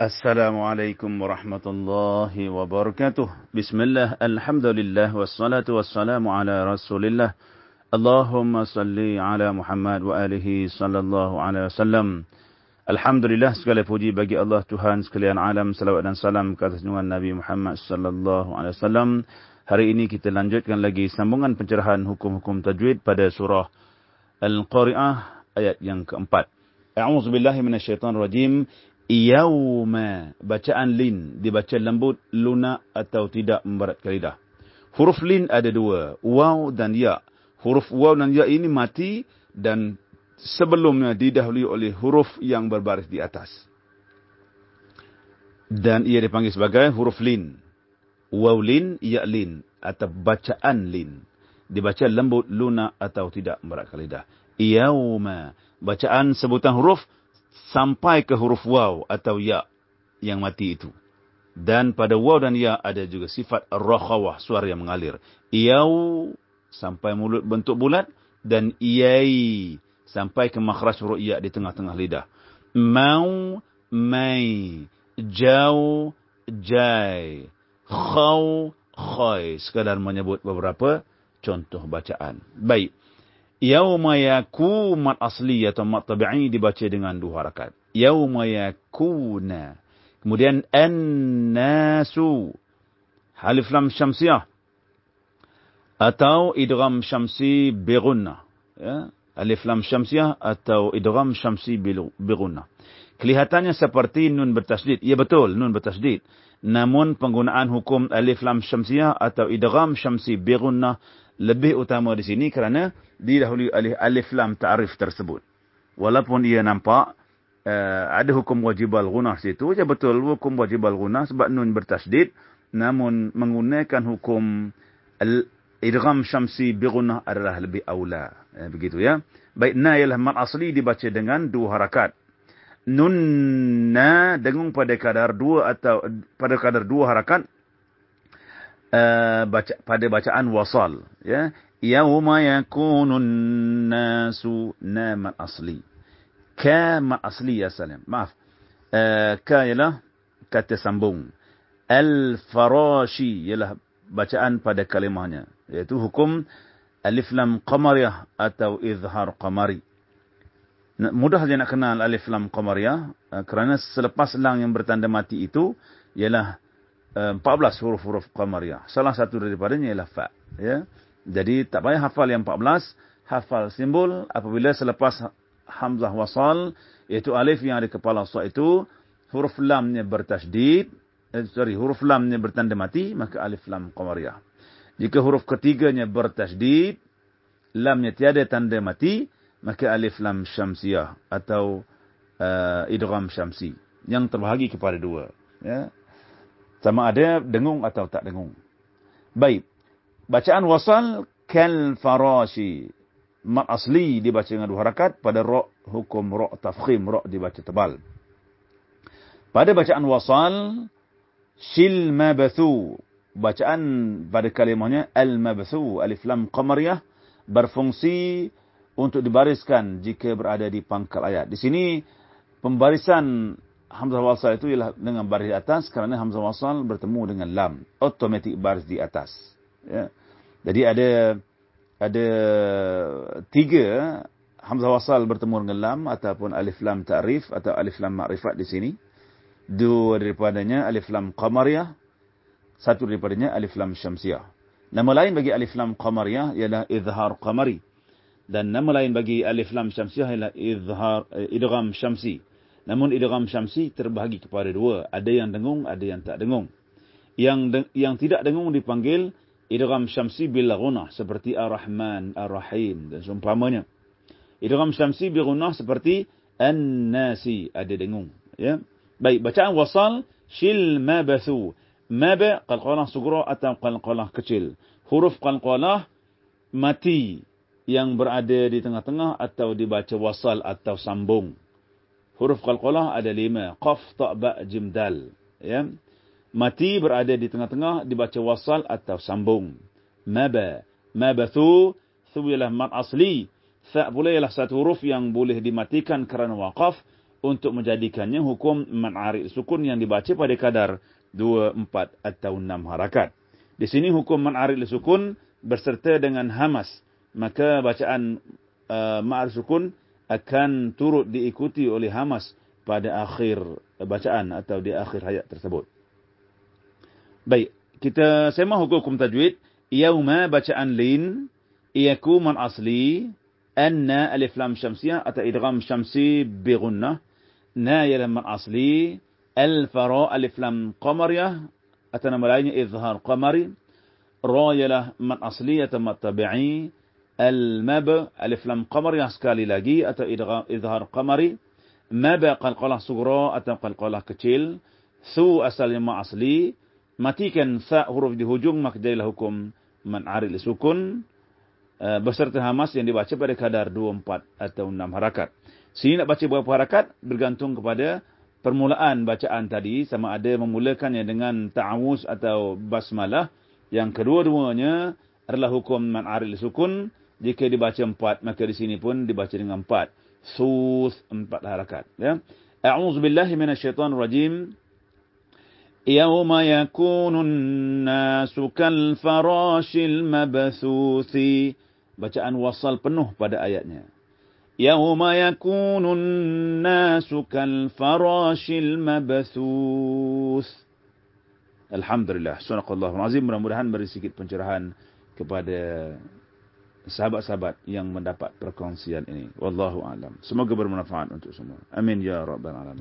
Assalamualaikum warahmatullahi wabarakatuh. Bismillah, alhamdulillah, wassalatu wassalamu ala rasulillah. Allahumma salli ala Muhammad wa alihi sallallahu alaihi wasallam. Alhamdulillah, segala puji bagi Allah Tuhan sekalian alam. Salawat dan salam ke atas Nabi Muhammad sallallahu alaihi wasallam. Hari ini kita lanjutkan lagi sambungan pencerahan hukum-hukum tajwid pada surah Al-Qari'ah ayat yang keempat. A'udzubillahi minasyaitonirrajim. Yawma bacaan lin dibaca lembut lunak atau tidak memberatkan lidah. Huruf lin ada dua, waw dan ya. Huruf waw dan ya ini mati dan sebelumnya didahului oleh huruf yang berbaris di atas. Dan ia dipanggil sebagai huruf lin. Waw lin, ya lin atau bacaan lin. Dibaca lembut, lunak atau tidak memberatkan lidah. Yawma bacaan sebutan huruf sampai ke huruf waw atau ya yang mati itu. Dan pada waw dan ya ada juga sifat rakhawah, suara yang mengalir. Iyau sampai mulut bentuk bulat dan iyai sampai ke makhraj huruf ya di tengah-tengah lidah. Mau, mai, jau, jai, khaw, khoy. Sekadar menyebut beberapa contoh bacaan. Baik. Yauma yaku mat asli atau mat tabi'i dibaca dengan dua harakat. Yauma yakuna. Kemudian an-nasu. Alif lam syamsiyah. Atau idgham syamsi bighunna. Ya. Alif lam syamsiyah atau idgham syamsi bighunna. Kelihatannya seperti nun bertasdid. Ya betul, nun bertasdid. Namun penggunaan hukum alif lam syamsiyah atau idgham syamsi bighunna lebih utama di sini kerana didahului oleh alif lam ta'rif tersebut. Walaupun ia nampak uh, ada hukum wajib al-gunah situ, ya betul hukum wajib al-gunah sebab nun bertasdid, namun menggunakan hukum al-idgham syamsi bigunah adalah lebih awla. Eh, begitu ya. Baik, na ialah mat asli dibaca dengan dua harakat. Nun na dengung pada kadar dua atau pada kadar dua harakat uh, baca, pada bacaan wasal. Ya. Yawma yakunun nasu nama asli. Ka ma asli ya salam. Maaf. Uh, ka ialah kata sambung. Al-farashi ialah bacaan pada kalimahnya. Iaitu hukum alif lam qamariyah atau izhar qamari. Mudah saja nak kenal alif lam qamariyah. Uh, kerana selepas lang yang bertanda mati itu ialah 14 huruf-huruf qamariyah. Salah satu daripadanya ialah fa. Ya. Jadi tak payah hafal yang 14. Hafal simbol apabila selepas hamzah wasal. Iaitu alif yang ada kepala sa itu. Huruf lamnya bertasdid. Eh, sorry, huruf lamnya bertanda mati. Maka alif lam qamariyah. Jika huruf ketiganya bertasdid. Lamnya tiada tanda mati. Maka alif lam syamsiyah. Atau uh, idgham syamsi. Yang terbahagi kepada dua. Ya. Sama ada dengung atau tak dengung. Baik. Bacaan wasal kal farashi. Mat asli dibaca dengan dua harakat. Pada ra' hukum ra' tafkhim. Ra' dibaca tebal. Pada bacaan wasal. Shil mabathu. Bacaan pada kalimahnya. Al mabathu. Alif lam qamariyah. Berfungsi untuk dibariskan jika berada di pangkal ayat. Di sini pembarisan Hamzah wasal itu ialah dengan baris di atas kerana Hamzah wasal bertemu dengan lam. Automatik baris di atas. Ya. Jadi ada ada tiga Hamzah wasal bertemu dengan lam ataupun alif lam ta'rif atau alif lam ma'rifat di sini. Dua daripadanya alif lam qamariyah. Satu daripadanya alif lam syamsiyah. Nama lain bagi alif lam qamariyah ialah izhar qamari. Dan nama lain bagi alif lam syamsiyah ialah izhar eh, idgham syamsi. Namun idgham syamsi terbahagi kepada dua. Ada yang dengung, ada yang tak dengung. Yang de yang tidak dengung dipanggil idgham syamsi bil ghunah seperti ar-rahman, ar-rahim dan seumpamanya. Idgham syamsi bil ghunah seperti an-nasi, ada dengung, ya. Baik, bacaan wasal shil mabathu. Maba qalqalah sugra atau qalqalah kecil. Huruf qalqalah mati yang berada di tengah-tengah atau dibaca wasal atau sambung. Huruf qalqalah ada lima. Qaf, ta, ba, jim, dal. Ya. Mati berada di tengah-tengah dibaca wasal atau sambung. Maba. Mabathu. Thu ialah mat asli. Tha pula ialah satu huruf yang boleh dimatikan kerana waqaf. untuk menjadikannya hukum man'ari sukun yang dibaca pada kadar 2, 4 atau 6 harakat. Di sini hukum man'ari sukun berserta dengan hamas. Maka bacaan uh, ma'ari sukun akan turut diikuti oleh hamas pada akhir bacaan atau di akhir hayat tersebut. Baik, kita sema hukum tajwid. Yauma bacaan lin, iaku man asli, anna alif lam syamsiyah atau idgham syamsi bi gunnah. Na ialah man asli, al-fara alif lam qamariyah atau nama lainnya izhar qamari. Ra ialah man asli atau mat tabi'i. Al-mab alif lam qamariyah sekali lagi atau izhar qamari. Mab qalqalah sugra atau qalqalah kecil. Su asalnya ma asli matikan sa huruf di hujung maka jadilah hukum man'ari sukun uh, beserta hamas yang dibaca pada kadar 2, 4 atau 6 harakat. Sini nak baca berapa harakat bergantung kepada permulaan bacaan tadi sama ada memulakannya dengan ta'awuz atau basmalah. Yang kedua-duanya adalah hukum man'ari li sukun Jika dibaca 4 maka di sini pun dibaca dengan 4. Sus 4 harakat. Ya. A'udzubillahi minasyaitanirrajim. يوم يكون الناس كالفراش المبثوث bacaan wasal penuh pada ayatnya يوم يكون الناس كالفراش المبثوث Alhamdulillah Subhanallah Azim mudah-mudahan beri sedikit pencerahan kepada sahabat-sahabat yang mendapat perkongsian ini. Wallahu alam. Semoga bermanfaat untuk semua. Amin ya rabbal alamin